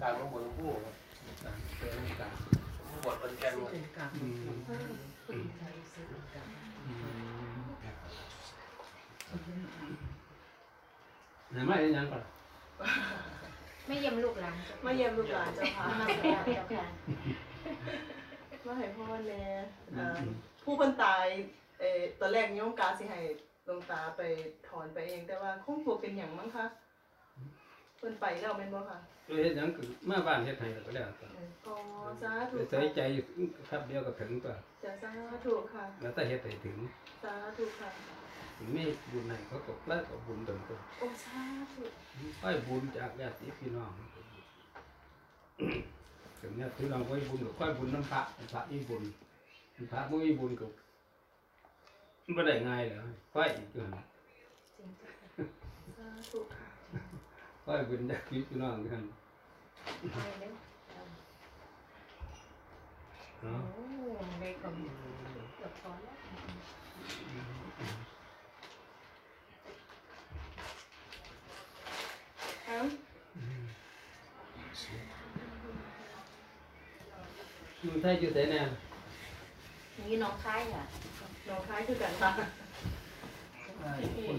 การของบนผู้การเติมการบทเป็นแกนเป็นกรรมอืมเป็นใจสื่อกรรมอืมไหนมาอีกยังก่อนไม่เยี่ยมลูกหลานจ้ะมาเยี่ยมลูกหลานเจ้าค่ะมาสการเจ้าค่ะมาให้พ่อแน่เอ่อผู้เพิ่นตายเอ่อตอนแรกโยมกาสิให้หลวงตาไปถอนไปเอง แต่ว่าคงบ่เป็นหยังมั้งคะเพิ่นไปแล้วแม่นบ่ค่ะเราเฮ็ดหยังคือมาบ้านเฮ็ดให้ก็แล้วก็อ๋อสาธุใส่ใจอยู่ครับเดียวก็ถึงตัวจะสาธุค่ะ แล้วถ้าเฮ็ดให้ถึงสาธุค่ะไม่บุญให้เขาก็แล้วก็บุญเติมตัวโอ้สาธุค่อยบุญจากญาติพี่น้องถึงเนี่ยพี่น้องค่อยบุญก็ค่อยบุญน้ำพระพระมีบุญพระบ่มีบุญก็บ่ได้ง่ายเลยค่อยอีกอย่างสาธุค่ะ ค่อยบุญจากพี่น้องกันไปเร็วเนาะโอ้ได้ก็เกือบพอแล้วเอ้าอยู่ไทยอยู่ไสแน่นี่น้องคายค่ะน้องคล้ายคือกันค่ะคน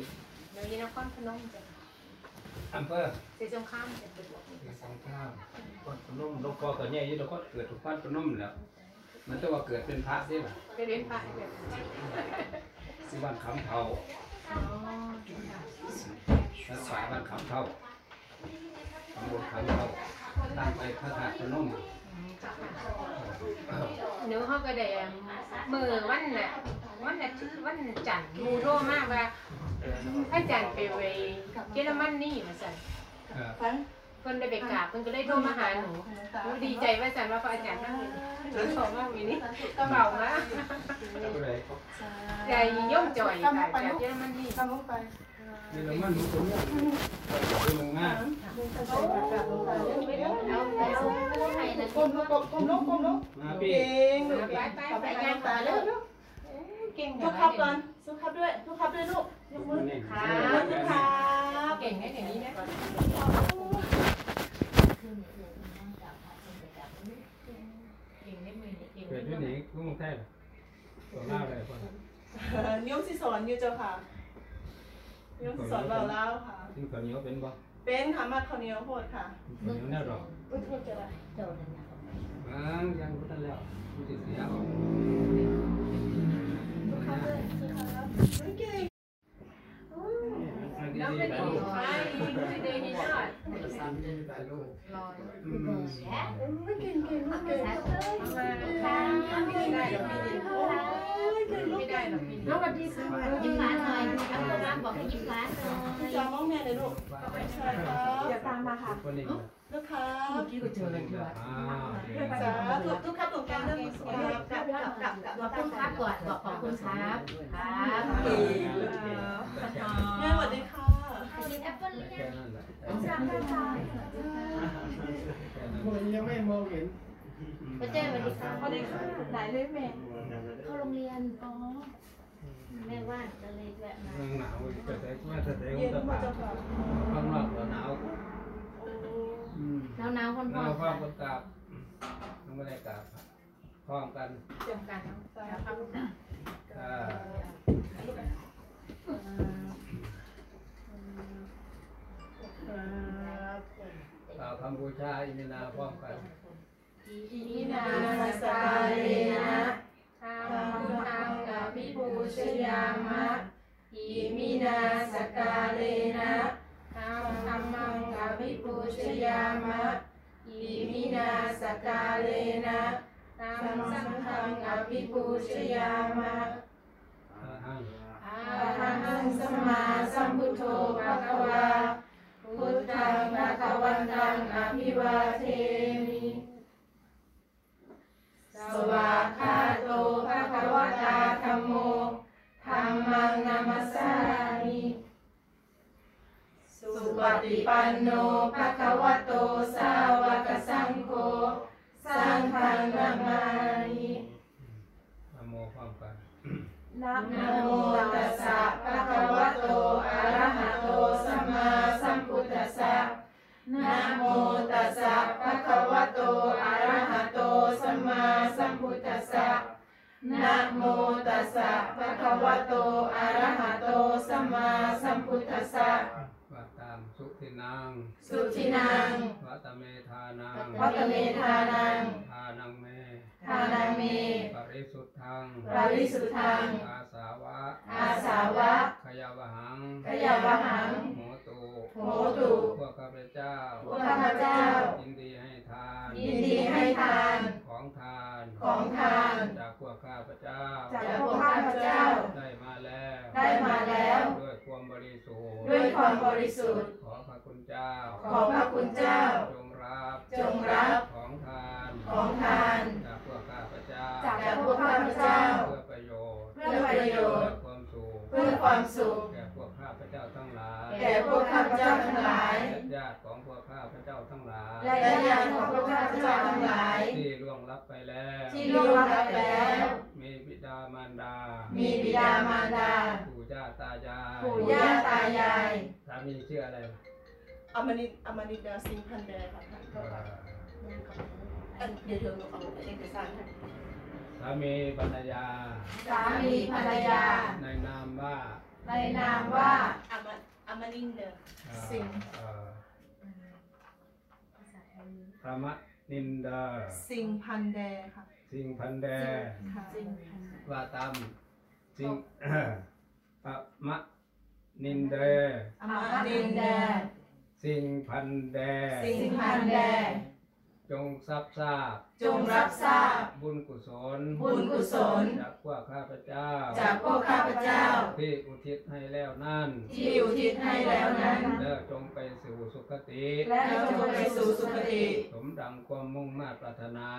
เดี๋ยวนี้นครพนมจ้ะ อำเภอเสียสงครามจะไปบวชนี่สองข้ามคนพนมลูกพ่อกับแม่อยู่แล้วก็เกิดทุกวันพนมแล้ว มันจะว่าเกิดเป็นพระได้ล่ะไปเรียนพระแบบสิวันคำเทาอ๋อรักษาวันคำเทาตำบลคำเทาตั้งไปพระธาตุพนม หนูเขาก็ได้มือวันน่ะวันน่ะคือวันจันทร์หมูโทรมากว่าพระจันทร์ไปเวเยอรมันนี่มาสั่นเออฟังเพิ่นได้ไปกราบเพิ่นก็เลยโทรมาหาหนูหนูดีใจว่าสั่นว่าพระอาจารย์ท่านนี้หนูชอบมากมีนี้ก็เบามากก็เลยใจย่อมจ่อยค่ะจากเยอรมันนี่ ทำลงไปนี่เรามันมันคนเนี้ยเป็นมึงง่ายโอ้กราบลงไปเอาไปเอาไปนะก้มลงก้มลงก้มลงมาพี่เก่งลูกเก่งไปขอบไปงานตาตาแล้แล้ววเก่งทุกครับก่อนทุกครับด้วยทุกครับด้วยลูกยกมือนี่ค่ะทุกครับเก่งได้อย่างนี้นะเก่งได้มือเก่งเกิดที่ไหนกุ้งแท้ตัวเล่าเลยคนนิ้วสิสอนอยู่เจ้าค่ะ นิ้วสิสอนเราเล่าค่ะซึ่งคนนี้เขาเป็นบ่เป็นค่ะมาข้าวเหนียวโพดค่ะคนนี้แน่หรอกอุ้ยโทษจะได้อ่ายังพุทธแล้วผู้ติดเสียเอาทุกครับด้วยทุกครับเก่งน้องเป็นของใครเดนิชอดตายลูกลอยอืมไม่เก่งเก่งเก่งเอามาไม่ได้หรอกพี่ ไม่ได้หรอกพี่น้องวันที่ซื้อยิ้มหวานหน่อยเอาตัวมาบอกให้ยิ้มหวานหน่อยจอมองแม่เลยลูกใช่ครับอย่าตามมาค่ะคนนี้ลูกค้าเมื่อกี้ก็เจอกันที่วัดอ่าสาธุทุกครับตรงกลางเรื่องกับกับกับกับขอบคุณครับก่อนบอกขอบคุณครับครับแม่สวัสดีค่ะกินแอปเปิ้ลหรือแค่ยังนั้นแหละสั่งได้จ้าคนยังไม่มองเห็น ไปเจอสวัสดีครับสวัสดีค่ะไหนเลยแม่เข้าโรงเรียน อ๋อ แม่ว่างก็เลยแวะมาเมืองหนาวเกิดแต่ว่าแต่แต่เย็นว่ามาเจ้าค่ะข้างนอกหนาวอืมหนาวหนาวๆคนเราพ่อฟ้าประกาศต้องไม่ได้กราบพร้อมกันจำกันนะครับอ่ากล่าวคำบูชาอิมินาพร้อมกัน อินาสกาเลนะธรรมังอภิปูชยามะอิมินาสกาเลนะธรรมังอภิปูชยามะอิมินาสกาเลนะธรรมสังฆังอภิปูชยามะอาหังอาหังสัมมาสัมพุทโธภะคะวาพุทธังภะคะวันตังอภิวาเทมิ สวากขาโตภะคะวตาธัมโมธัมมังนามัสสามิสุปฏิปันโนภะคะวะโตสาวกสังโฆสังฆังนามามินะโมพร้อมกันนะโมตัสสะภะคะวะโตอะระหะโตสัมมาสัมพุทธัสสะนะโมตัสสะภะ นะโมตัสสะภะคะวะโตอะระหะโตสัมมาสัมพุทธัสสะว่าตามสุทินัง สุทินังวัตเมธานังวัตเมธานังทานังเมทานังเมปริสุทธังปริสุทธัง อาสาวะ อาสาวะ ขยาวหัง ขยาวหังโหตุโหตุพวกข้าพเจ้าพวกข้าพเจ้ายินดีให้ทาน ยินดีให้ทาน ของทานของทาน จากพวกข้าพเจ้า จากพวกข้าพเจ้า ได้มาแล้ว ได้มาแล้ว ด้วยความบริสุทธิ์ ด้วยความบริสุทธิ์ ขอพระคุณเจ้า ขอพระคุณเจ้า จงรับ จงรับ ของทาน ของทาน จากพวกข้าพเจ้า จากพวกข้าพเจ้า เพื่อประโยชน์ เพื่อประโยชน์ เพื่อความสุข เพื่อความสุข แก่พวกข้าพเจ้าทั้งหลายและญาติของพวกข้าพเจ้าทั้งหลาย และญาติของพวกข้าพเจ้าทั้งหลาย ที่ล่วงลับไปแล้ว ที่ล่วงลับไปแล้ว มีบิดามารดา มีบิดามารดา ปู่ย่าตายาย ปู่ย่าตายายสามีชื่ออะไรอมนิตอมนิดาสิงห์พันแดค่ะท่านเอ่ออันเดี๋ยวเดี๋ยวหนูเอาเอกสารให้สามีภรรยา สามีภรรยา ในนามว่า ในนามว่าอม อมนินเดอเอ่อสิงห์เอ่อพระมะนินเดอร์สิงห์พันแดค่ะสิงห์พันแดค่ะว่าตามสิงห์ พระมะนินเดอร์ออมมนิรินนเดแดองสิงห์พันแด สิสิงพันแดงจงทรัพย์ทราบจงรับทราบ บุญกุศล บุญกุศล จากพวกข้าพเจ้า จากพวกข้าพเจ้า ที่อุทิศให้แล้วนั่น ที่อุทิศให้แล้วนั้นแล้วจงไปสู่สุคติ และจงไปสู่สุคติ สมดังความมุ่งมาตรปรารถนา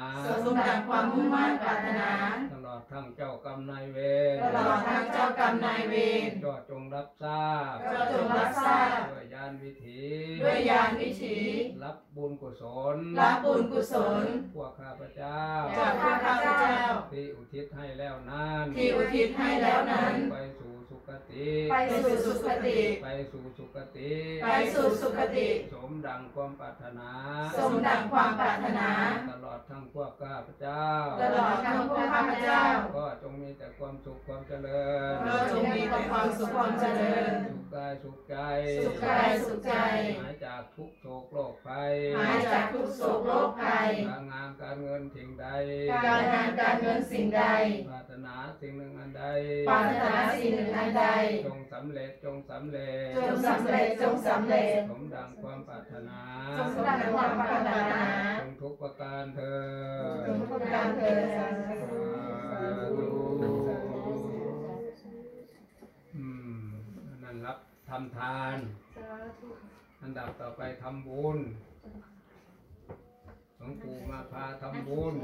สมดังความมุ่งมั่นปรารถนา ตลอดทั้งเจ้ากรรมนายเวร ตลอดทั้งเจ้ากรรมนายเวรก็จงรับทราบก็จงรับทราบ ด้วยยานวิถี ด้วยญาณวิถี รับบุญกุศล รับบุญกุศล พวกข้าพเจ้าจากพวกข้าพเจ้า ที่อุทิศให้แล้วนั้นที่อุทิศให้แล้วนั้น ไปสู่สุคติ ไปสู่สุคติ ไปสู่สุคติ ไปสู่สุคติ สมดังความปรารถนา สมดังความปรารถนา ตลอดทั้งพวกข้าพเจ้า ตลอดทั้งพวกข้าพเจ้า ก็จงมีแต่ความสุขความเจริญก็จงมีแต่ความสุขความเจริญสุข กายสุขใจ สุขกายสุขใจ หายจากทุกข์โศกโรคภัยหายจากทุกโศกโรคภัย การงานการเงินสิ่งใด การงานการเงินสิ่งใด ปรารถนาสิ่งหนึ่งอันใด ปรารถนาสิ่งหนึ่งอันใด จงสำเร็จจงสำเร็จ จงสำเร็จจงสำเร็จ สมดังความปรารถนาจงสำเร็จความปรารถนา จงทุกประการเธอจงทุกการเถิดอื ทำทานอันดับต่อไปทำบุญหลวงปู่มาพาทำบุญ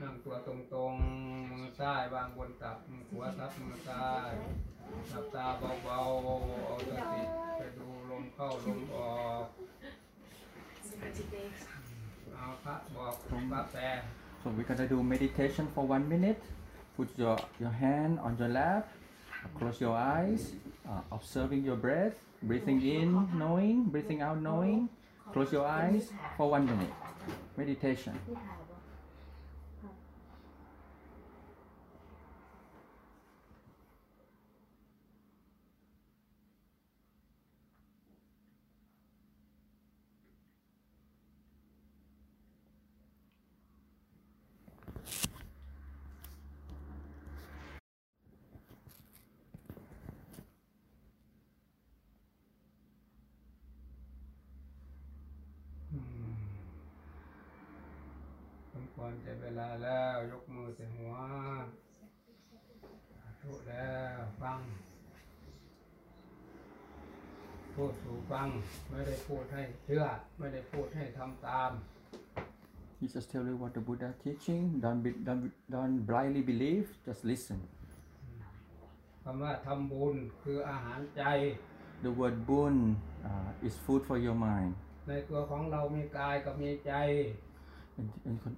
นั่งตัวตรงๆมือซ้ายวางบนตักมือขวาทับมือซ้ายหลับตาเบาๆเอาสติไปดูลมเข้าลมออกเอาพระบอกพระแปล So we're gonna do meditation for one minute. Put your, your hand on your lap, close your eyes, uh, observing your breath, breathing in, knowing, breathing out, knowing. Close your eyes for one minute. Meditation. ควรจะเวลาแล้วยกมือใส่หัวสาธุแล้วฟัง พูดสู่ฟัง ไม่ได้พูดให้เชื่อ ไม่ได้พูดให้ทำตาม He just tell you what the Buddha teaching. Don't be, don't be- don't blindly believe. Just listen. คำว่าทำบุญคืออาหารใจ The word bun uh, is food for your mind. ในตัวของเรามีกายกับมีใจ And, and con-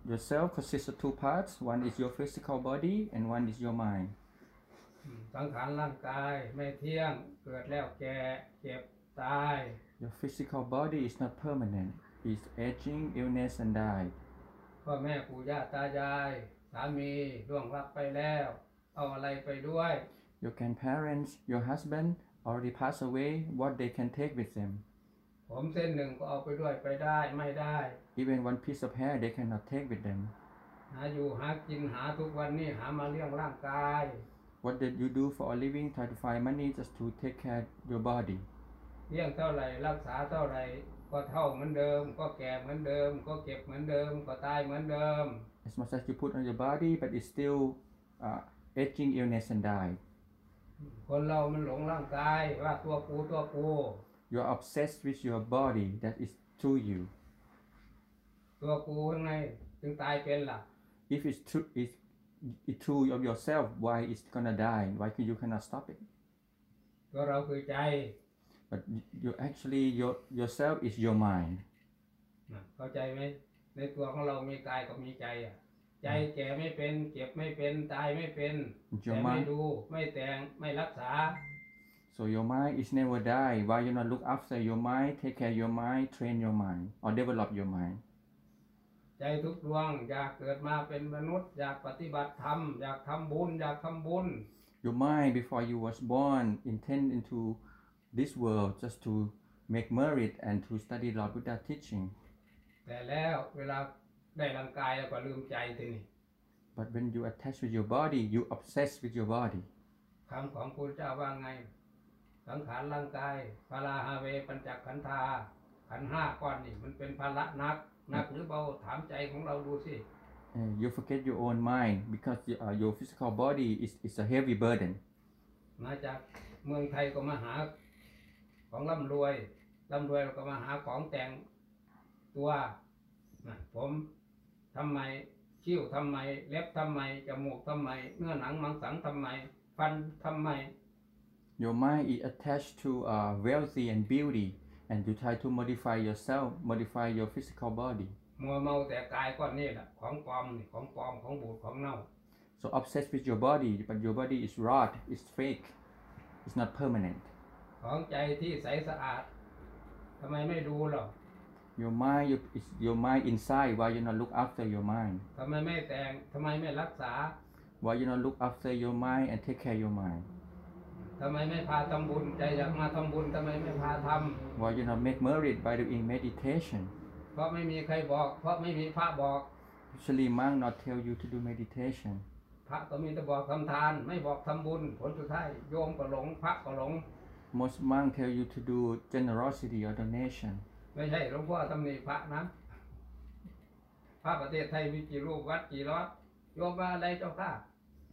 yourself consists of two parts. One is your physical body, and one is your mind. อืมสังขารร่างกายไม่เที่ยง เกิดแล้วแก่เจ็บตาย Your physical body is not permanent. It's aging, illness, and die. พ่อแม่ปู่ย่าตายาย สามีล่วงลับไปแล้ว เอาอะไรไปด้วย Your grandparents, your husband already passed away. What they can take with them? ผมเส้นหนึ่งก็เอาไปด้วยไปได้ไม่ได้ Even one piece of hair they cannot take with them. หาอยู่หากินหาทุกวันนี้หามาเลี้ยงร่างกาย What did you do for a living? Try to find money just to take care of your body. เลี้ยงเท่าไหร่รักษาเท่าไหร่ก็เท่าเหมือนเดิม ก็แก่เหมือนเดิม ก็เก็บเหมือนเดิม ก็ตายเหมือนเดิม As much as you put on your body, but it's still uh, aging, illness, and die. คนเรามันหลงร่างกายว่าตัวกูตัวกู You're obsessed with your body that is to you. ตัวกูข้างในจึงตายเป็นล่ะ If it's true, it's, it's true of yourself, why it's gonna die? Why can you cannot stop it? ตัวเราคือใจ But y- you actually your yourself is your mind. นะเข้าใจไหมในตัวของเรามีกายกับมีใจอะใจแก่ไม่เป็นเจ็บไม่เป็นตายไม่เป็น It's แต่ your ไม่ mind. ดูไม่แต่งไม่รักษา So your mind is never die. Why you not look after your mind, take care of your mind, train your mind, or develop your mind? ใจทุกดวงอยากเกิดมาเป็นมนุษย์อยากปฏิบัติธรรมอยากทำบุญอยากทำบุญ Your mind before you was born intend into this world just to make merit and to study Lord Buddha teaching. แต่แล้วเวลาได้ร่างกายแล้วก็ลืมใจทีนี่ But when you attach with your body, you obsess with your body. คำของพระเจ้าว่าไง สังขารร่างกายพาราฮาเวปัญจขันธา ขันธ์ห้าก้อนนี่ มันเป็นภาระหนักหนักหรือเบาถามใจของเราดูสิ Uh, you forget your own mind because uh, your physical body is, is a heavy burden. มาจากเมืองไทยก็มาหาของร่ำรวยร่ำรวยเราก็มาหาของแต่งตัวนะผมทำไมคิ้วทำไม เล็บทำไมจมูกทำไมเนื้อหนังมังสังทำไม ฟันทำไม Your mind is attached to uh, wealthy and beauty, and you try to modify yourself, modify your physical body. มัวเมาแต่กายก้อนนี่แหละของปลอมนี่ของปลอมของบูดของเน่า So obsessed with your body, but your body is rot, it's fake, it's not permanent. ของใจที่ใสสะอาดทำไมไม่ดูหรอ Your mind your, is your mind inside. Why you not look after your mind? ทำไมไม่แต่งทำไมไม่รักษา Why you not look after your mind and take care of your mind? ทำไมไม่พาทำบุญใจอยากมาทำบุญทำไมไม่พาท Why you not make merit by doing meditation? ำเพราะไม่มีใครบอก เพราะไม่มีพระบอก Usually monk not tell you to do meditation. พระก็มีแต่บอกทำทาน ไม่บอกทำบุญ ผลสุดท้ายโยมก็หลงพระก็หลง Most monk tell you to do generosity or donation. ไม่ใช่หลวงพ่อตำหนิพระนะพระประเทศไทยมีกี่รูปวัดกี่ร้อยโยมมาอะไรเจ้าข้า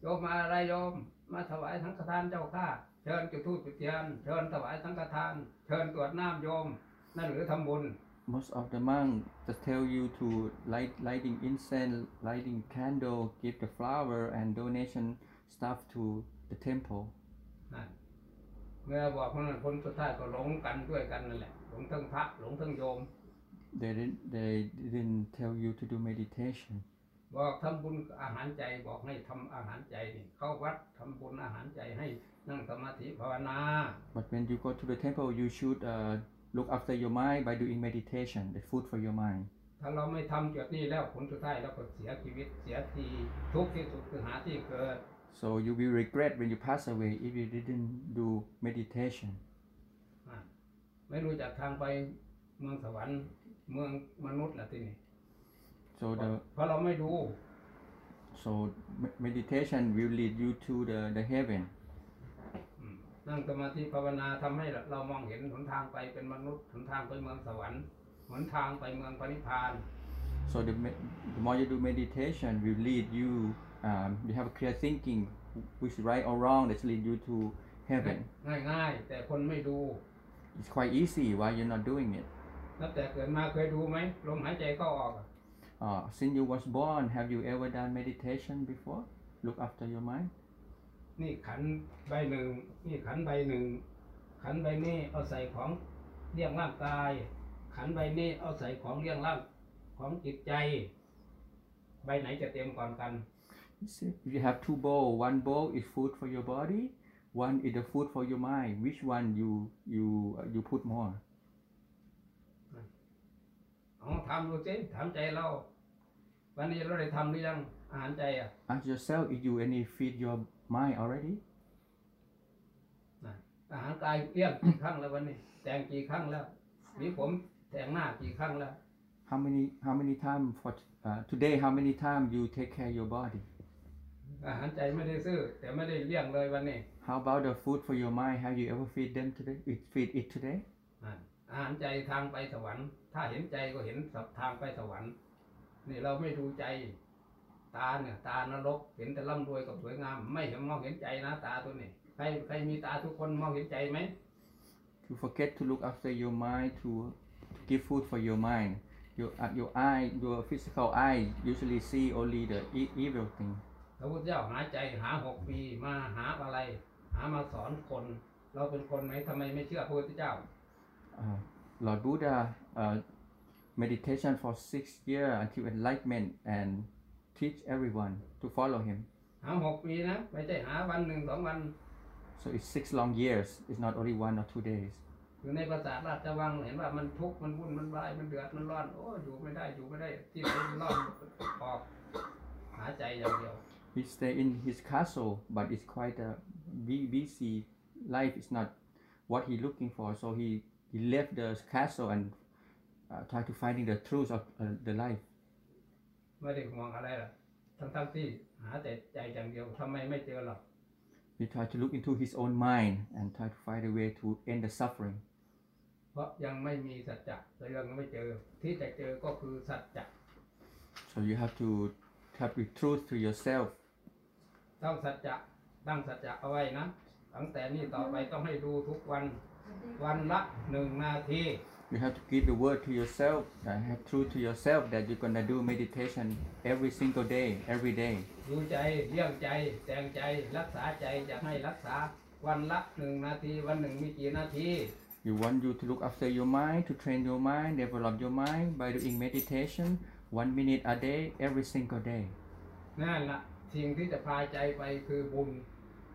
โยมมาอะไรโยมมาถวายสังฆทานเจ้าข้า เชิญจุดธูปจุดเทียนเชิญถวายสังฆทาน เชิญตรวจน้ำโยม นั่นหรือทำบุญ Most of the monk just tell you to light lighting incense, lighting candle, give the flower and donation stuff to the temple. นั่นเมื่อบอกคนนั้นคนสุดท้ายก็หลงกันด้วยกันนั่นแหละหลงทั้งพระหลงทั้งโยม They didn't, they didn't tell you to do meditation. บอกทำบุญอาหารใจบอกให้ทำอาหารใจนี่เข้าวัดทำบุญอาหารใจให้ นั่งสมาธิภาวนา But when you go to the temple, you should uh, look after your mind by doing meditation. That's food for your mind. ถ้าเราไม่ทำจุดนี้แล้วผลสุดท้ายเราก็เสียชีวิตเสียทีทุกข์ที่สุดคือหาที่เกิด So you will regret when you pass away if you didn't do meditation. อะไม่รู้จักทางไปเมืองสวรรค์เมืองมนุษย์ละที่นี่ So the เพราะเราไม่ดู so me- meditation will lead you to the, the heaven. อืมนั่งสมาธิภาวนาทำให้เรามองเห็นหนทางไปเป็นมนุษย์หนทางไปเมืองสวรรค์หนทางไปเมืองพระนิพพาน So the, me- the more you do meditation will lead you. Um, you have a clear thinking, which is right or wrong. That lead you to heaven. ง่ายๆแต่คนไม่ดู It's quite easy. Why you're not doing it? นับแต่เกิดมาเคยดูไหมลมหายใจเข้าออกอะ Uh, since you was born, have you ever done meditation before? Look after your mind. นี่ขันใบหนึ่ง นี่ขันใบหนึ่ง ขันใบนี้เอาใส่ของเลี้ยงร่างกาย ขันใบนี้เอาใส่ของเลี้ยงร่างของจิตใจ ใบไหนจะเต็มก่อนกัน You see, if you have two bowl, one bowl is food for your body, one is the food for your mind. Which one you you uh, you put more? เอาทำดูสิถามใจเราวันนี้เราได้ทำหรือยังอาหารใจอะ Ask yourself if you any feed your mind already. อาหารกายเลี้ยงกี่ครั้งแล้ววันนี้ แต่งกี่ครั้งแล้วหวีผมแต่งหน้ากี่ครั้งแล้ว How many how many time for uh, today? How many time you take care your body? อาหารใจไม่ได้ซื้อ แต่ไม่ได้เลี้ยงเลยวันนี้ How about the food for your mind? Have you ever feed them today? It feed it today? อะอาหารใจทางไปสวรรค์ ถ้าเห็นใจก็เห็นทางไปสวรรค์ นี่เราไม่ดูใจ ตาเนี่ยตานรกเห็นแต่ร่ำรวยกับสวยงาม ไม่เห็นมองเห็นใจนะตาตัวนี้ใครใครมีตาทุกคนมองเห็นใจไหม To forget to look after your mind, to give food for your mind. Your uh, your eye, your physical eye usually see only the e- evil thing. พระพุทธเจ้าหาใจหาหกปีมาหาอะไร หามาสอนคน เราเป็นคนไหมทำไมไม่เชื่อพระพุทธเจ้า Uh, Lord Buddha uh, meditation for six years until enlightenment and teach everyone to follow him. หาหกปีนะ ไม่ใช่หาวันหนึ่งสองวัน So it's six long years. It's not only one or two days. อยู่ในภาษาทราชวังเห็นว่ามันทุกข์มันวุ่นมันวายมันเดือดมันร้อนโอ้อยู่ไม่ได้อยู่ไม่ได้ที่ไหนมันร้อนออกหาใจอย่างเดียว He stay in his castle, but it's quite a bu- busy life. Is not what he looking for. So he he left the castle and uh, try to finding the truth of uh, the life. ไม่ได้ห่วงอะไรหรอกทั้งทั้งๆที่หาแต่ใจอย่างเดียวทำไมไม่เจอหรอก He try to look into his own mind and try to find a way to end the suffering. เพราะยังไม่มีสัจจะเรื่องยังไม่เจอ ที่จะเจอก็คือสัจจะ So you have to have the truth to yourself. ต้องสัจจะตั้งสัจจะเอาไว้นะตั้งแต่นี้ต่อไปต้องให้ดูทุกวัน วันละหนึ่งนาที You have to give the word to yourself, uh, have truth to yourself that you're gonna do meditation every single day, every day. ดูใจเลี้ยงใจแต่งใจรักษาใจจะให้รักษาวันละหนึ่งนาทีวันหนึ่งมีกี่นาที We want you to look after your mind, to train your mind, develop your mind by doing meditation one minute a day, every single day. นั่นละสิ่งที่จะพาใจไปคือบุญ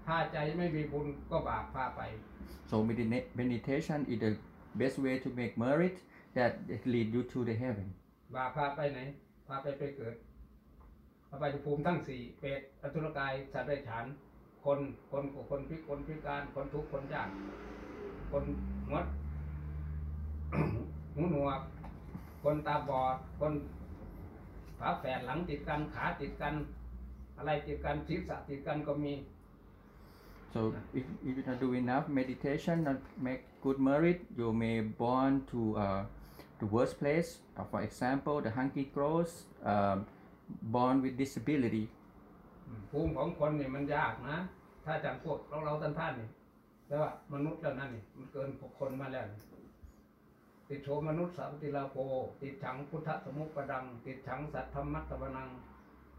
ถ้าใจไม่มีบุญก็บาปพาไป So medita- meditation is the best way to make merit that lead you to the heaven. บาพาไปไหน พาไปไปเกิดพาไปภูมิทั้งสี่เปรตอสุรกายสัตว์ไร้ฉานคนคนคนพิคนพิการคนทุกข์คนยากคนงดหูหนวก คนตาบอด คนฝาแฝดหลังติดกันขาติดกัน อะไรติดกันศีรษะติดกันก็มี So if, if you not do enough meditation, not make good merit, you may born to uh, the worst place. Uh, for example, the hungry crows, um, born with disability. ภูมิของคนเนี่ยมันยากนะ ถ้าจากพวกเราเราท่านท่านเนี่แต่ว่ามนุษย์แล้วนั่นเนี่ยมันเกินพวกคนมาแล้ว ติดโฉมนุษย์สัมติลาโภติดฉังพุทธสมุปปดัง ติดฉังสัทธรรมัตตวนัง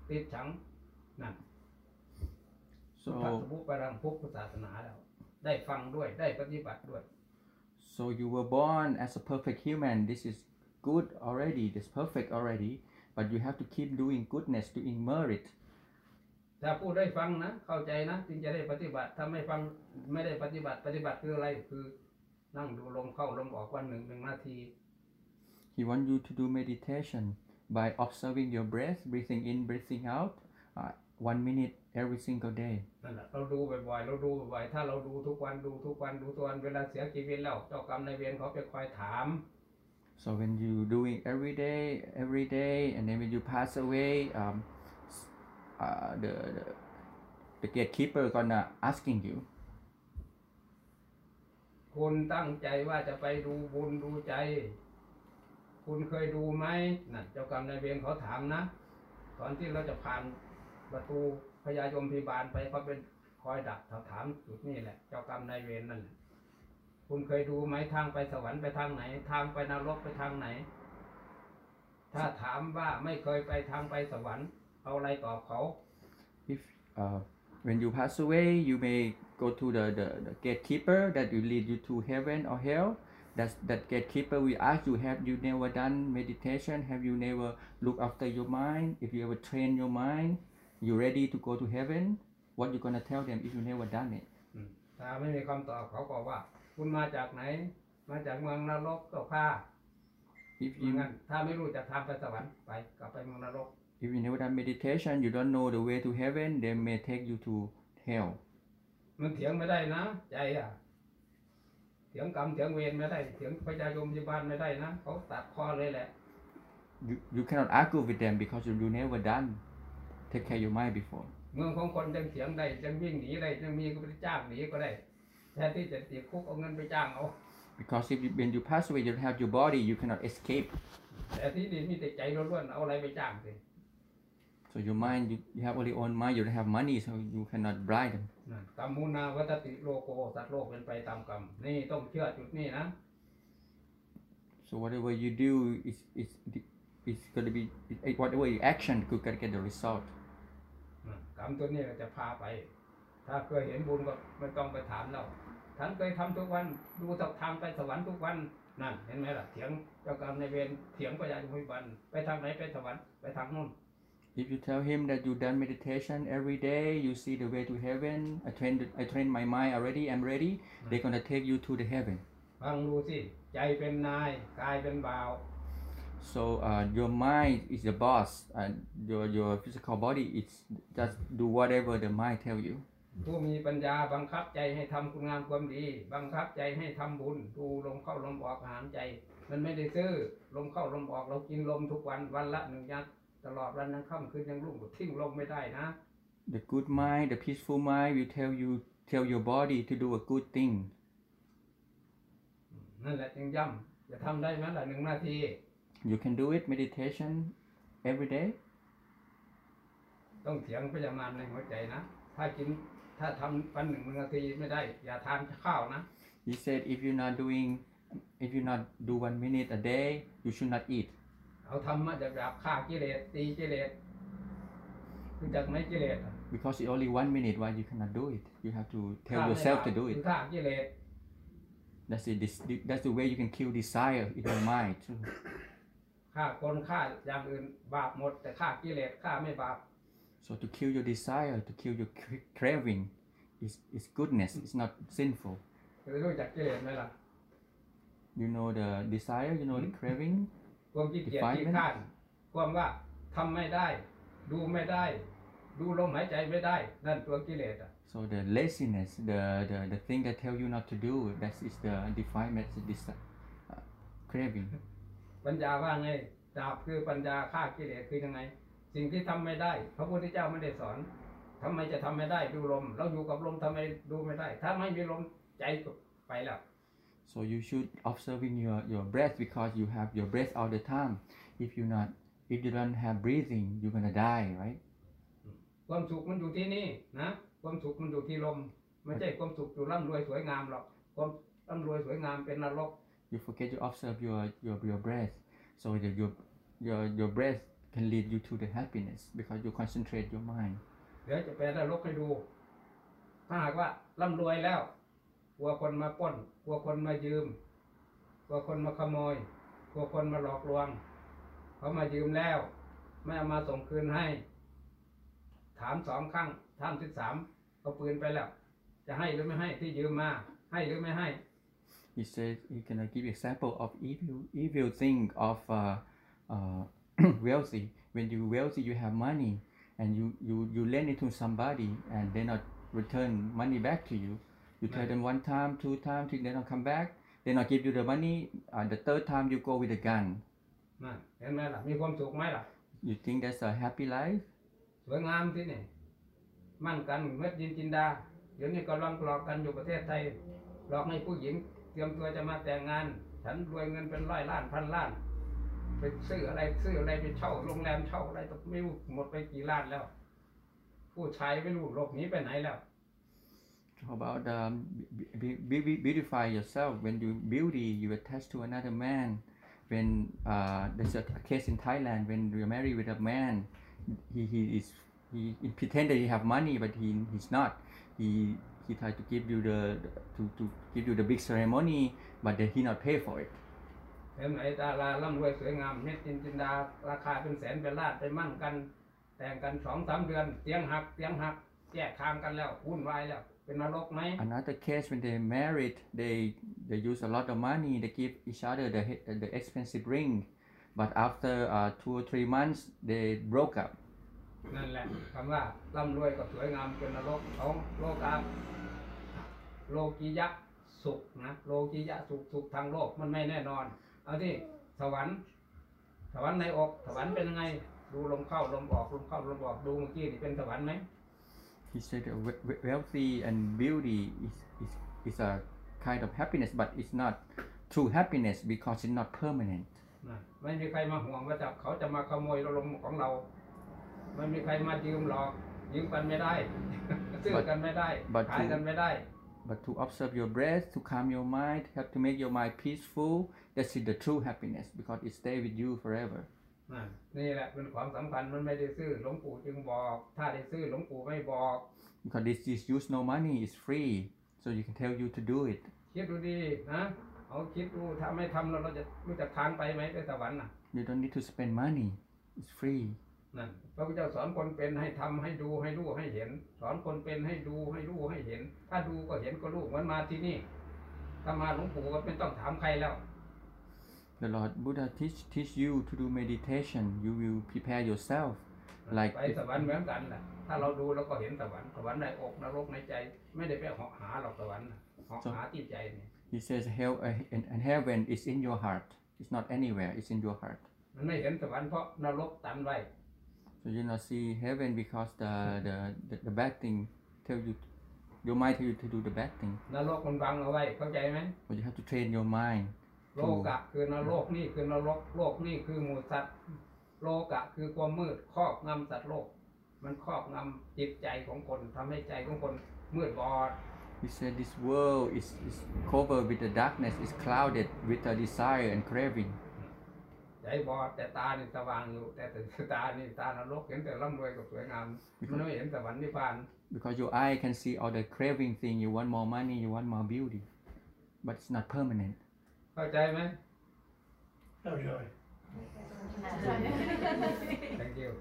ติดฉังนั่น พุทธ So สมุปปดังพุทธศาสนาแล้ว ได้ฟังด้วยได้ปฏิบัติด้วย So you were born as a perfect human. This is good already. This perfect already. But you have to keep doing goodness, doing merit. ถ้าพูดได้ฟังนะ เข้าใจนะจึงจะได้ปฏิบัติถ้าไม่ฟังไม่ได้ปฏิบัติปฏิบัติคืออะไรคือนั่งดูลมเข้าลมออกวันหนึ่งหนึ่งนาที He wants you to do meditation by observing your breath, breathing in, breathing out, uh, one minute every single day. นั่นแหละเราดูบ่อยๆเราดูบ่อยๆถ้าเราดูทุกวันดูทุกวันดูทุกวันเวลาเสียชีวิตแล้วเจ้ากรรมนายเวรเขาไปคอยถาม So when you doing every day, every day, and then when you pass away, um, s- uh, the, the the gatekeeper gonna asking you, คุณตั้งใจว่าจะไปดูบุญดูใจ คุณเคยดูไหมนั่นเจ้ากรรมนายเวรเขาถามนะ ตอนที่เราจะผ่านประตู พญายมพิบาลไปเขาเป็นคอยดักถามจุดนี้แหละ เจ้ากรรมนายเวรนั่นแหละคุณเคยดูไหมทางไปสวรรค์ไปทางไหน ทางไปนรกไปทางไหน ถ้าถามว่าไม่เคยไปทางไปสวรรค์ เอาอะไรตอบเขา if uh, when you pass away, you may go to the, the, the gatekeeper that will lead you to heaven or hell. That that gatekeeper will ask you, have you never done meditation? Have you never look after your mind? If you ever train your mind, you ready to go to heaven? What you gonna tell them if you never done it? ถ้าไม่มีคำตอบเขาบอกว่า คุณมาจากไหน มาจากเมืองนรกก็พา If อย่าง you นั้นถ้าไม่รู้จะทางไปสวรรค์ไปกลับไปเมืองนรก if you never done meditation, you don't know the way to heaven, they may take you to hell. มันเถียงไม่ได้นะใจอะเถียงกรรมเถียงเวรไม่ได้เถียงพยายมพยาบาลไม่ได้นะเขาตัดคอเลยแหละ You, you cannot argue with them because you, you never done take care your mind before. เมืองของคนยังเถียงได้ยังวิ่งหนีได้ยังมีก็ไปจ้างหนีก็ได้แทนที่จะติดคุกเอาเงินไปจ้างเอา Because if you, when you pass away, you don't have your body, you cannot escape. แต่ที่นี่มีแต่ใจล้วนๆเอาอะไรไปจ้างสิ So your mind, you, you have only own mind, you don't have money, so you cannot bribe them. นั่นกรรมมุนาวัตติโลโกสัตว์โลกเป็นไปตามกรรมนี่ต้องเชื่อจุดนี้นะ So whatever you do is is is going to be it- whatever your action, you gotta get the result. อืมกรรมตัวนี้จะพาไป ถ้าเคยเห็นบุญก็ไม่ต้องไปถามเราท่านเคยทำทุกวันดูทางไปสวรรค์ทุกวันนั่นเห็นไหมล่ะเถียงเจ้ากรรมในายเวรเถียงพระยาจุบันไปทางไหนไปสวรรค์ไปทางนู้น If you tell him that you done meditation every day, you see the way to heaven. I trained I trained my mind already. I'm ready. They're gonna take you to the heaven. ฟังดูสิใจเป็นนายกายเป็นบ่าว So uh, your mind is the boss, and your your physical body is just do whatever the mind tell you. ผู้มีปัญญาบังคับใจให้ทำคุณงามความดี บังคับใจให้ทำบุญดูลมเข้าลมออกอาหารใจ มันไม่ได้ซื้อลมเข้าลมออกเรากินลมทุกวันวันละหนึ่งยัดตลอดวันยังค่ำคืนยังรุ่งทิ้งลมไม่ได้นะ The good mind, the peaceful mind, will tell you tell your body to do a good thing. นั่นแหละจึงย้ำจะทำได้ไหมล่ะหนึ่งนาที You can do it meditation every day. ต้องเถียงพยามารในหัวใจนะ ถ้ากินถ้าทำวันหนึ่งนาทีไม่ได้ อย่าทานข้าวนะ He said if you're not doing if you not do one minute a day, you should not eat. เอาทำมาจากแบบฆ่ากิเลสตีกิเลสรู้จักไหมกิเลสอะ Because it's only one minute, why you cannot do it? You have to ฆ่า tell ไม่ yourself บาป to do คือ it. ฆ่ากิเลส That's it. This, that's the way you can kill desire in your mind too. ฆ่าคนฆ่าอย่างอื่นบาปหมด แต่ฆ่ากิเลสฆ่าไม่บาป So to kill your desire, to kill your cra- craving, is is goodness. It's not sinful. คือรู้จักกิเลสไหมล่ะ You know the desire. You know the craving. ความขี้เกียจ Define ขี้มันข้านความว่าทำไม่ได้ ดูไม่ได้ ดูลมหายใจไม่ได้ นั่นตัวกิเลสอะ So the laziness, the the, the thing that tell you not to do, that is the defilement, the desi- uh, craving. ปัญญาว่าไงดาบคือปัญญาฆ่ากิเลสคือยังไง สิ่งที่ทำไม่ได้ พระพุทธเจ้าไม่ได้สอนทำไมจะทำไม่ได้ดูลม เราอยู่กับลมทำไมดูไม่ได้ ถ้าไม่มีลมใจก็ไปแล้ว So you should observing your, your breath because you have your breath all the time. If you not if you don't have breathing, you're gonna die, right? ความสุขมันอยู่ที่นี่นะ ความสุขมันอยู่ที่ลม ไม่ใช่ความสุขอยู่ร่ำรวยสวยงามหรอก ความร่ำรวยสวยงามเป็นนรก You forget to observe your, your, your breath. So that your your your breath can lead you to the happiness because you concentrate your mind. เดี๋ยวจะแปลนรกให้ดู ถ้าหากว่าร่ำรวยแล้ว กลัวคนมาป้น กลัวคนมายืม กลัวคนมาขโมย กลัวคนมาหลอกลวง เขามายืมแล้ว ไม่เอามาส่งคืนให้ ถามสองครั้งถามที่สามเอาปืนไปแล้ว จะให้หรือไม่ให้ที่ยืมมา ให้หรือไม่ให้ He said he cannot give example of evil evil thing of uh, uh, wealthy. When you wealthy, you have money, and you, you you lend it to somebody, and they not return money back to you. You tell Right. them one time, two times, till they don't come back. They not give you the money. Uh, the third time, you go with a gun. นั่นเห็นไหมล่ะ มีความสุขไหมล่ะ You think that's a happy life? สวยงามที่นี่ มั่นกันเม็ดดินจินดา เดี๋ยวนี้ก็ลองหลอกกันอยู่ประเทศไทย หลอกให้ผู้หญิง เตรียมตัวจะมาแต่งงาน ฉันรวยเงินเป็นร้อยล้านพันล้าน ไปซื้ออะไรซื้ออะไรไปเช่าโรงแรมเช่าอะไรต้องไม่รู้หมดไปกี่ล้านแล้ว ผู้ชายไม่รู้หลบหนีไปไหนแล้ว How about um, be, be, be, beautify yourself? When you beauty, you attach to another man. When uh, there's a, a case in Thailand, when you're married with a man, he, he is he, he pretend that he have money, but he he's not. He he tried to give you the to, to give you the big ceremony, but then he not pay for it. เห็นไหนดาราร่ำรวยสวยงามเม็ดดินจินดา ราคาเป็นแสนเป็นล้านไปมั่นกัน แต่งกันสองสามเดือน เตียงหักเตียงหักแยกทางกันแล้ววุ่นวายแล้ว เป็นนรกไหม Another case when they married, they they use a lot of money. They give each other the he- the expensive ring, but after uh, two or three months they broke up นั่นแหละคำว่าร่ำรวยกับสวยงามเป็นนรกของโลกาโลกิยะสุขนะโลกิยะสุขสุขทางโลกมันไม่แน่นอน เอาที่สวรรค์ สวรรค์ในอกสวรรค์เป็นยังไง ดูลมเข้าลมออกลมเข้าลมออกดูเมื่อกี้นี่เป็นสวรรค์ไหม he said uh, we- we- wealthy and beauty is, is, is a kind of happiness but it's not true happiness because it's not permanent นะไม่มีใครมาห่วงว่าจะเขาจะมาขโมยลมของเรา ไม่มีใครมายืมหรอกยืมกันไม่ได้ ซื้อกันไม่ได้ but ขายกันไม่ได้ but to observe your breath to calm your mind have to make your mind peaceful that's the true happiness because it stay with you forever นั่นนี่แหละเป็นความสำคัญมันไม่ได้ซื้อหลวงปู่จึงบอก ถ้าได้ซื้อหลวงปู่ไม่บอก because this is use no money it's free so you can tell you to do it คิดดูดีนะเอาคิดดูถ้าไม่ทำแล้วเราจะรู้จักทางไปไหมไปสวรรค์น่ะ you don't need to spend money it's free นั่นพระพุทธเจ้าสอนคนเป็นให้ทำให้ดูให้รู้ให้เห็น สอนคนเป็นให้ดูให้รู้ให้เห็น ถ้าดูก็เห็นก็รู้เหมือนมาที่นี่ถ้ามาหลวงปู่ก็ไม่ต้องถามใครแล้ว the lord buddha teach teach you to do meditation you will prepare yourself like ไปสวรรค์เหมือนกันแหละถ้าเราดูเราก็เห็นสวรรค์สวรรค์ในอกนรกในใจ ไม่ได้ไปเหาะหาหรอกสวรรค์น่ะเหาะหาที่ใจนี่ he says hell uh, and, and heaven is in your heart it's not anywhere it's in your heart มันไม่เห็นสวรรค์เพราะนรกตันไว้ So you not see heaven because the, the, the, the bad thing tell you your mind tell you to do the bad thing. นรกมันบังเอาไว้เข้าใจไหม But you have to train your mind. โลกะคือนรกนี่คือนรกโลกนี่คือหมู่สัตว์โลกะคือความมืดครอบงำสัตว์โลก มันครอบงำจิตใจของคนทำให้ใจของคนมืดบอด He said this world is, is covered with the darkness, is clouded with the desire and craving. ใจบอดแต่ตานี่สว่างอยู่แต่แต่ตานี่ตานรกเห็นแต่ร่ำรวยกับสวยงามมันไม่เห็นสวรรค์นิพพาน Because your eye can see all the craving thing, you want more money, you want more beauty. But it's not permanent. เข้าใจไหมเข้าใจ thank you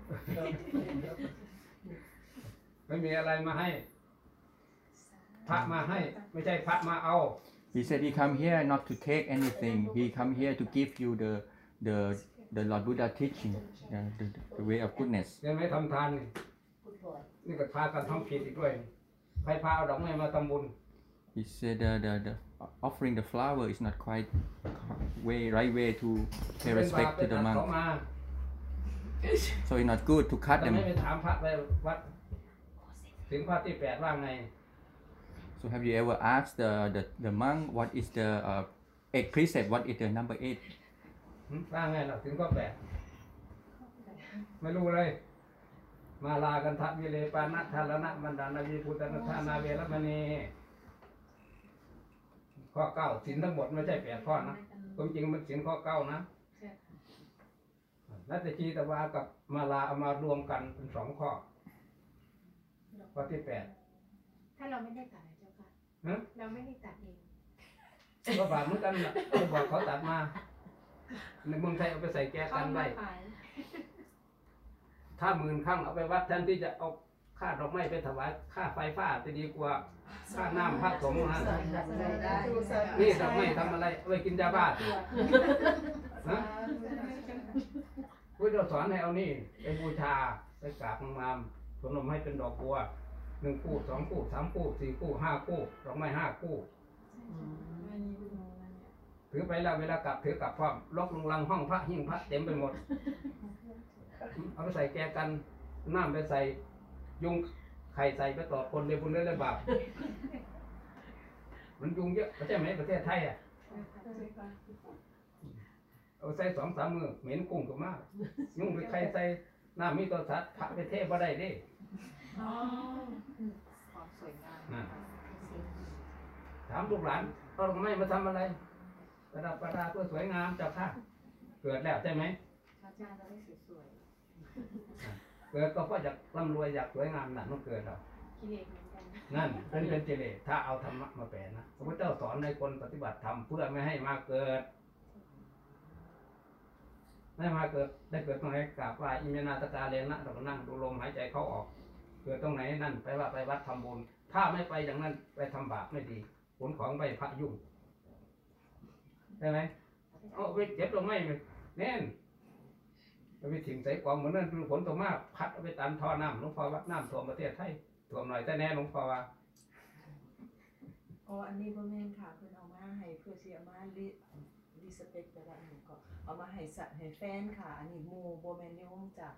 ไม่มีอะไรมาให้ พระมาให้ไม่ใช่พระมาเอา He said he come here not to take anything. He come here to give you the the the Lord Buddha teaching, the, the, the way of goodness. เห็นไหมทำทานนี่นี่ก็พากันทำผิดอีกด้วยนี่ใครพาเอาดอกไม้มาทำบุญ He said the, the, the offering the flower is not quite way right way to pay เป็นบาป respect ไป to the ตัดเขา monk. มา So it's not good to cut แต่ไม่ them. ไปถามพระไปวัด ถึงพระที่แปดว่าไง So have you ever asked the, the, the monk what is the uh, eight precept? What is the number eight? หึว่าไงล่ะ ถึงก็แปดไม่รู้เลย มาลากันทัวิเลปานัทธารณะมันดานาวีพุทธนาทานาเวรมณีข้อเก้าสินทั้งหมดไม่ใช่แปดข้อนะความจริงมันสินข้อเก้านะนัตจีตวากับมาลาเอามารวมกันเป็นสองข้อข้อที่แปดถ้าเราไม่ได้ตัดนะเจ้าค่ะฮะเราไม่ได้ตัดเองก็บาปเหมือนกันน่ะก็บอกเขาตัดมา ในเมืองไทยเอาไปใส่แก้กันไว้ขายถ้าหมื่นครั้งเอาไปวัดแทนที่จะเอาค่าดอกไม้ไปถวายค่าไฟฟ้าจะดีกว่าค่าน้ำพระสงฆ์นะนี่ดอกไม้ทำอะไรเอาไปกินยาบ้าฮะพุทธเจ้าสอนให้เอานี่ไปบูชาไปกราบงามๆสนมให้เป็นดอกบัวหนึ่งคู่สองคู่สามคู่สี่คู่ห้าคู่ดอกไม้ห้าคู่ ถือไปแล้วเวลากลับถือกลับพร้อมลกลงลังห้องพระหิ้งพระเต็มไปหมด เอาไปใส่แกกันน้ำไปใส่ยุงไข่ใส่ไปตอดคนเลยบุญเลยเลยบาปมันยุงเยอะใช่ไหมประเทศไทยอะเอาใส่สองสามมือเหม็นกุ้งก็มาก ยุงไปใครใส่น้ำมีตัวสัตว์พระไปเทบ่ได้เดิความสวยงามนะถามลูกหลานเอาดอกไม้มาทำอะไร ประดับประดาเพื่อสวยงามเจ้าค่ะ เกิดแล้วใช่ไหมพระเจ้าจะได้สวยเกิดก็เพราะอยากร่ำรวยอยากสวยงามนั่นมันเกิดเรากิเลสเหมือนกันนั่นเป็นเป็นกิเลสถ้าเอาธรรมะมาแปลนะพระพุทธเจ้าสอนให้คนปฏิบัติธรรมเพื่อไม่ให้มาเกิดไม่มาเกิดได้เกิดตรงไหนกราบไหว่าอิเมนาตกาเลนะเราก็นั่งดูลมหายใจเข้าออก เกิดตรงไหนนั่นไปว่าไปวัดทำบุญ ถ้าไม่ไปอย่างนั้นไปทำบาปไม่ดีผลของไปพระยุ่ง ใช่ไหมเอาไปเจ็บตรงไหนเน่นเอาไปถิ่มใส่กองเหมือนนั้นดูฝนตกมาพัดเอาไปตามท่อน้ำหลวงพ่อว่าน้ำท่วมประเทศไทยท่วมหน่อยแต่แน่หลวงพ่อว่าอ๋ออันนี้บ่แม่นค่ะเพิ่นเอามาให้เพื่อสิเอามารีรีสเปคแต่ว่าอันนี้ก็เอามาให้สัตว์ให้แฟนค่ะ อันนี้หมู่บ่แม่นโยมจ้ะ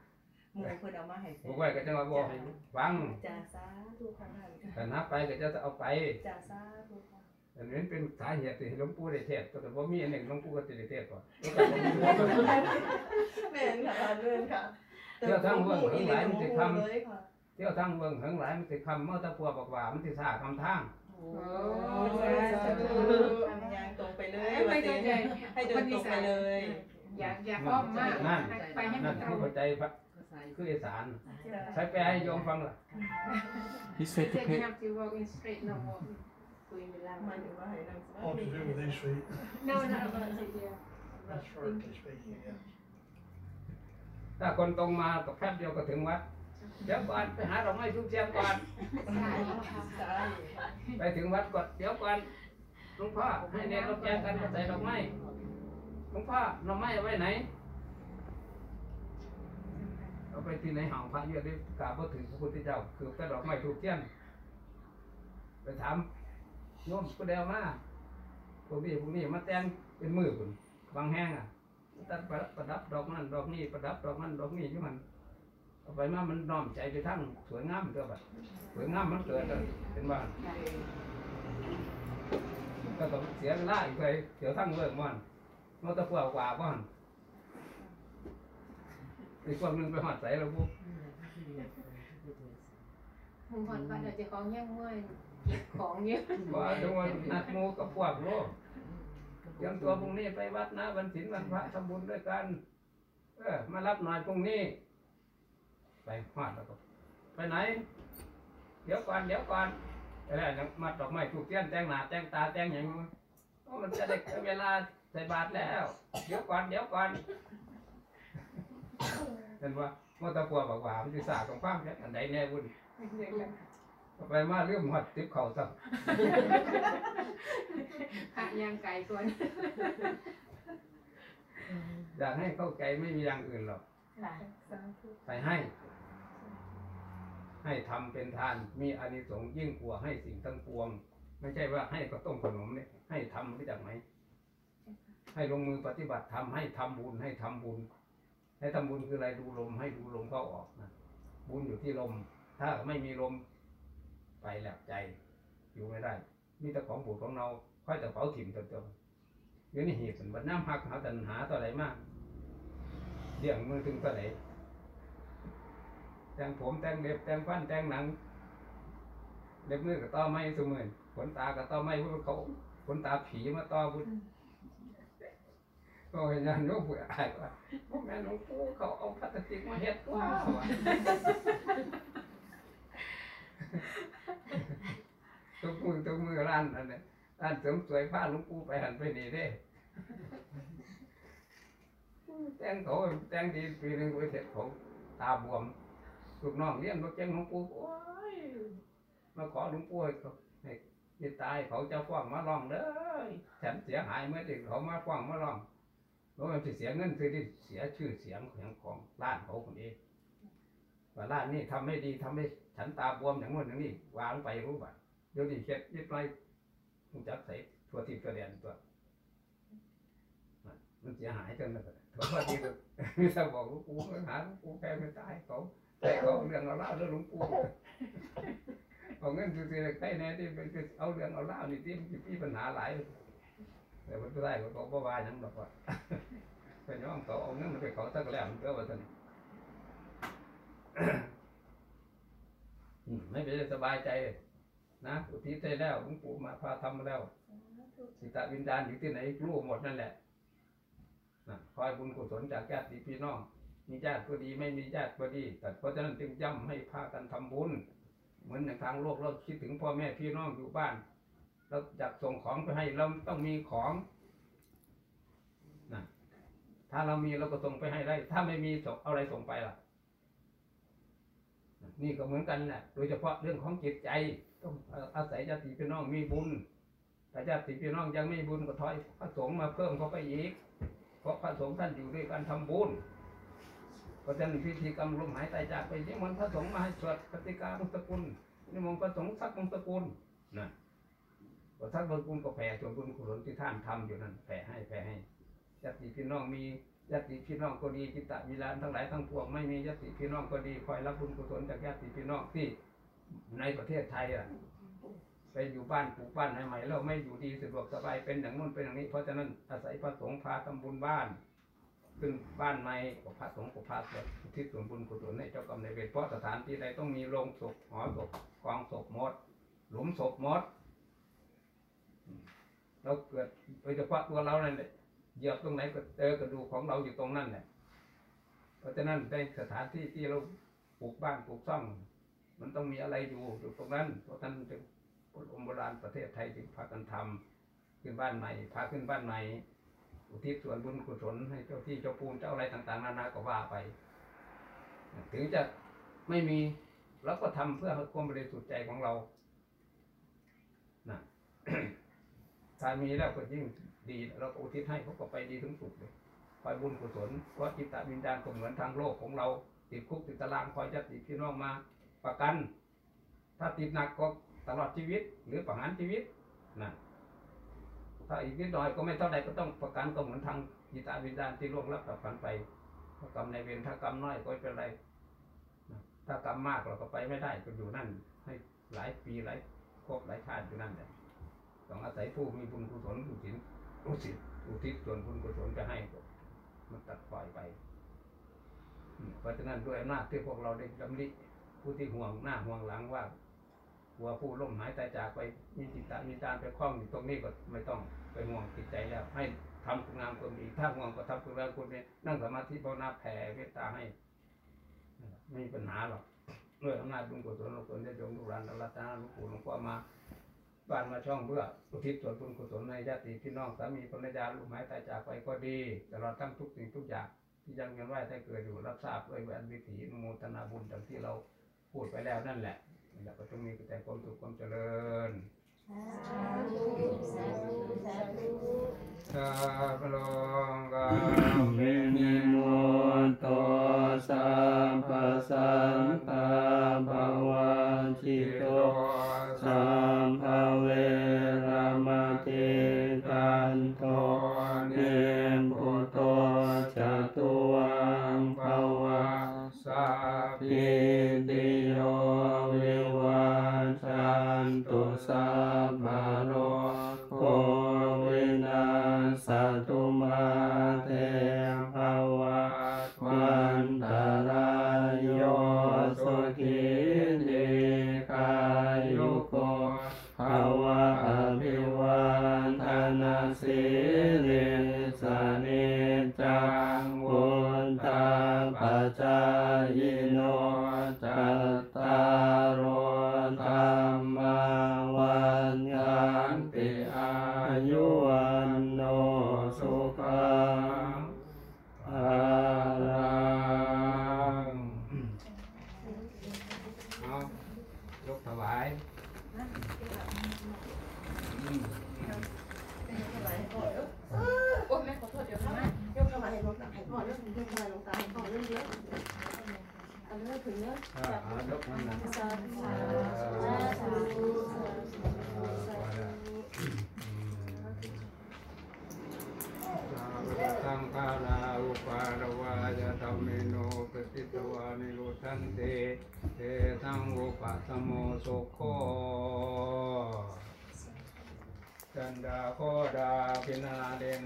หมู่เพิ่นเอามาให้แฟบอกนไว้ก็จะมาบอกให้ฟังจ้าสาธุค่ะท่านแต่นับไปก็จะเอาไปจ้าสาธุค่ะ อันนี้เป็นสาเหตุที่หลวงปู่ได้เทศน์แต่ว่ามีอันหนึ่งหลวงปู่ก็ติได้เทศน์ก่อนแม่นค่ะท่านแม่นค่ะเที่ยวทั้งเมืองทั้งหลายมันสิทำเลยค่ะเที่ยวทั้งเมืองทั้งหลายมันสิคำเมื่อตะพัวบอกว่ามันสิสาคำทางโอ้สาธุยางตรงไปเลยไม่ว่าเข้าติใจให้เดินตรงไปเลย อย่าอย่าอ้อมมากนั่นไปให้มันั่นนตรคืองเข้าใจพระคืออีสานจ้าใช้แปลให้โยมฟังล่ะ He said to Said pay. You have to walk in straight no walk คุยเวลาหมายถึงว่าให้นั่งสมา All ธิ to do with these feet, No no about it yeah metaphorically speaking, yeah. ถ้าคนตรงมากับแป๊บเดียวก็ถึงวัดเดี๋ยวก่อนไปหาดอกไม้ทุกเทียนก่อนใช่ไปถึงวัดก่อนเดี๋ยวก่อนหลวงพ่อให้เนรเราแจกกันก็ใส่ดอกไม้หลวงพ่อดอกไม้เอาไว้ไหนเอาไปที่ไหนห่างพระเยอะได้กราบพระถึงพระพุทธเจ้าคือแต่ดอกไม้ถูกเทียนไปถาม โยมก็เดียวมาพวกนี้พวกนี้มาแต่งเป็นมือคุณบางแห้งอะตัดประประดับดอกนั้นดอกนี้ประดับดอกนั้นดอกนี้ที่มันเอาไปมามันน้อมใจไปทั้งสวยงามเท่าบัดสวยงามมันเกิดเป็นบ้านก็ต้องเสียเวลาอีกเลยเสียทั้งเลิกมันมันตะกัวกว่าบ้านอีกคนหนึงไปหอดใส่แล้วปุ๊บผมผ่อนก่อนเดี๋ยวจะของแย่งเมื่อย เก็บของเยอะว่าจังหวันนัดหมูกับพวกโลกเตรียมตัวพรุ่งนี้ไปวัดนะวันศีลวันพระทำบุญด้วยกัน เออ มารับหน่อยพรุ่งนี้ ไปหอดแล้วก็ ไปไหน เดี๋ยวก่อนเดี๋ยวก่อนอะไรมาดอกไม้ถูกเทียนแต่งหน้าแต่งตาแต่งอย่างนี้มันจะได้เวลาใส่บาตรแล้ว เดี๋ยวก่อนเดี๋ยวก่อนเห็นว่าเมื่อตะกัวบอกว่ามันจะสาของความแค่อันใดแน่วุ่น ไปมาเรื่องหอดติบเข่าซะพระย่างไก่ก่อนอยากให้เข้าใจไม่มีอย่างอื่นหรอกสาธุไปให้ ให้ทำเป็นทานมีอานิสงส์ยิ่งกว่าให้สิ่งทั้งปวง ไม่ใช่ว่าให้ก็ต้มขนมเนี่ยให้ทำรู้จักไหมให้ลงมือปฏิบัติทำให้ทำบุญให้ทำบุญ ให้ทำบุญคืออะไรดูลมให้ดูลมเข้าออกนะบุญอยู่ที่ลม ถ้าไม่มีลม ไปแล้วใจอยู่ไม่ได้มีแต่ของบูดของเราค่อยแต่เผาถิ่มตัวตัวเดี๋ยวนี้เหตุผลวันน้ำหักหาตันหาตัวไหนมากเดี่ยงมือถึงตัวไหนแต่งผมแต่งเล็บแต่งฟันแต่งหนัง เล็บมือกับต้อไม้สมือนขนตากับต้อไม้พวกเขาขนตาผีมาต้อพุทก็เห็นยันโน้ผู้อายว่าพวกแม่หลวงปู่เขาเอาพลาสติกมาเฮ็ดว้า ทุกมือทุกมือร้านอันนี้ร้านเสริมสวยผ้าลวงปู่ไปหันไปนี่เด้แต่งเขาแต่งดีปีหนึงไปเสร็จเขาตาบวมลูกน้องเลี้ยงรถเจ้งหลวงปู่โอ้ยมาขอหลวงปู่ให้เขาให้ตายเขาจะฟ้องมาร้องเด้อฉันเสียหายเมื่อที่เขามาฟ้องมาร้องแล้วมันจะเสียเงินคือที่เสียชื่อเสียงของของร้านเขาคนเอง ว่าร้านนี้ทำไม่ดีทำให้ฉันตาบวมอย่างนู้นอย่างนี้วางไปรู้ป่ะเดี๋ยวนี้เช็ดยิบไรมึงจับใส่ทั่วทิพย์ตัวแดนตัวมันเสียหายจนแบบทั่วที่มีแต่บอกลวงปู่หาลวงปู่แพ้ไม่ตายเขาแต่เขาเรื่องเอาเล่าเรื่องหลวงปู่เอาเงินซื้อใกล้แน่ที่ไปเอาเรื่องเอาเล่านี่ที่มีปัญหาหลายแต่มันก็ได้ก็บอกว่าหยังหรอกว่าเป็นย้อมเขาเอาเงินไปเขาสักแล้วมันก็ว่าท่านอืม ไม่เป็นไรสบายใจนะอุทิศให้แล้วหลวงปู่มาพาทำมาแล้วสิตาวิญญาณอยู่ที่ไหนรู้หมดนั่นแหละนะคอยบุญกุศลจากญาติพี่น้อง มีญาติก็ดีไม่มีญาติก็ดี แต่เพราะฉะนั้นจึงย้ำให้พากันทำบุญ เหมือนอย่างทางโลกเราคิดถึงพ่อแม่พี่น้องอยู่บ้านเราอยากส่งของไปให้เราต้องมีของนะถ้าเรามีเราก็ส่งไปให้ได้ ถ้าไม่มีส่งเอาอะไรส่งไปล่ะ นี่ก็เหมือนกันแหละโดยเฉพาะเรื่องของจิตใจ ต้องอาศัยญาติพี่น้องมีบุญแต่ญาติพี่น้องยังไม่มีบุญก็ถอยพระสงฆ์มาเพิ่มเข้าไปอีก เพราะพระสงฆ์ท่านอยู่ด้วยการทำบุญเพราะฉะนั้นพิธีกรรมลมหายใจจากไปนิมนพระสงฆ์มาให้สวดปฏิกาของสกุลนิมนต์พระสงฆ์สักของสกุลนะพอสักของสกุลก็แผ่ส่วนบุญกุศลที่ท่านทำอยู่นั่นแผ่ให้แผ่ให้ญาติพี่น้องมี ญาติพี่น้องก็ดีจิตตะวิลานทั้งหลายทั้งปวงไม่มีญาติพี่น้องก็ดีคอยรับบุญกุศลจากญาติพี่น้องที่ในประเทศไทยอะไปอยู่บ้านปลูกบ้านใหม่ๆแล้วไม่อยู่ดีสะดวกสบายเป็นอย่างนู้นเป็นอย่างนี้ เพราะฉะนั้นอาศัยพระสงฆ์พาทำบุญบ้านขึ้นบ้านใหม่ก็พระสงฆ์ก็พาสวดอุทิศส่วนบุญกุศลให้เจ้ากรรมนายเวรเพราะสถานที่ใดต้องมีโรงศพหอศพกองศพหมด หลุมศพหมดเราเกิดโดยเฉพาะตัวเรานั่น เหยียบตรงไหนก็เจอกระดูกของเราอยู่ตรงนั้นแหละเพราะฉะนั้นในสถานที่ที่เราปลูกบ้านปลูกซ่องมันต้องมีอะไรอยู่อยู่ตรงนั้น เพราะฉะนั้นจึงคนโบราณประเทศไทยจึงพากันทำขึ้นบ้านใหม่พาขึ้นบ้านใหม่อุทิศส่วนบุญกุศลให้เจ้าที่เจ้าภูมิเจ้าอะไรต่าง ๆ นานาก็ว่าไป ถึงจะไม่มีเราก็ทำเพื่อความบริสุทธิ์ใจของเรานะถ้ามีแล้วก็ยิ่ง ดีเราก็อุทิศให้เขาก็ไปดีถึงสุดเลยคอยบุญกุศลเพราะจิตตวิญญาณก็เหมือนทางโลกของเราติดคุกติดตารางคอยจะติดพี่น้องมาประกัน ถ้าติดหนักก็ตลอดชีวิตหรือประหารชีวิตนะถ้าอีกนิดหน่อยก็ไม่เท่าใดก็ต้องประกันก็เหมือนทางจิตวิญญาณที่ล่วงลับกับฝันไปถ้ากรรมในเวรถ้ากรรมน้อยก็ไม่เป็นไรถ้ากรรมมากเราก็ไปไม่ได้ก็อยู่นั่น ให้หลายปีหลายครบหลายชาติอยู่นั่นแหละต้องอาศัยผู้มีบุญกุศลผู้ศีล ผู้ศีลอุทิศส่วนบุญกุศลจะให้มันตัดปล่อยไปเพราะฉะนั้นด้วยอำนาจที่พวกเราได้ดำริผู้ที่ห่วงหน้าห่วงหลังว่าหัวผู้ล่มหายตายจากไปมีจิตตมีตามไปคล้องอยู่ตรงนี้ก็ไม่ต้องไปห่วงจิตใจแล้วให้ทำคุณงามความดีถ้าห่วงก็ทำคุณงามความดีนั่งสมาธิภาวนาแผ่เมตตาให้ไม่มีปัญหาหรอกด้วยอำนาจบุญกุศลหลวงปู่ได้จงลูกหลานรัตนาลวงปู่หลวงพ่อมา บ้านมาช่องเพื่ออุทิศส่วนบุญกุศลในญาติพี่น้องสามีภรรยาลูกหมายตายจากไปก็ดีตลอดทั้งทุกสิ่งทุกอย่างที่ยังยังไหวได้เกิดอยู่รับทราบด้วยแหวนวิถีนโมทนาบุญดังที่เราพูดไปแล้วนั่นแหละแล้วก็ต้องมีแต่ความสุขความเจริญสาธุสาธุสาธุชาพลองกาเมนิโมโตสัพพสันตาภวั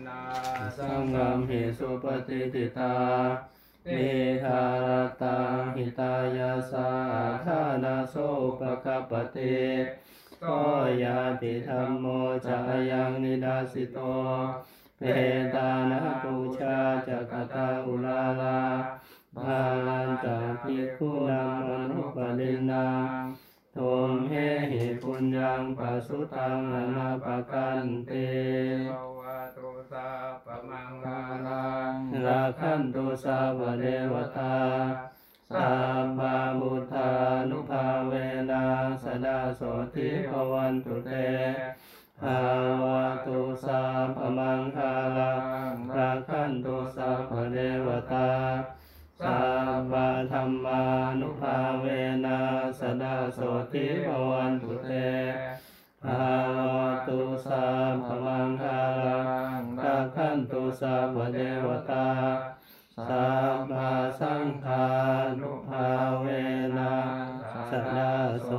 นาสังฆมหิสุปฏิติตาเมธารตังหิตายาสาธานาโสปะกปปติก็ยาติธรรมโมจายังนิดาสิโตเปตานะปูชาจักตาอุลาลาภาลันตาภิกขุนังมนุปลินังโทมเหหิปุญญังปัสสุตังอนาปกันเต ภวะโตสาปะมังคารังราคันตุสาวเดวตาสัมมาบุทานุภาเวนะสดาโสทิภวันตุเตภาวะตุสาพมังคาลังราคันตุสัพเดวตาสัพบะธรรมานุภาเวนะสดาโสติภวันตุเตภาวตุสัพพมังคาลัง ตุสัพเทวตาสัมมาสังฆานุภาเวนะสดาโส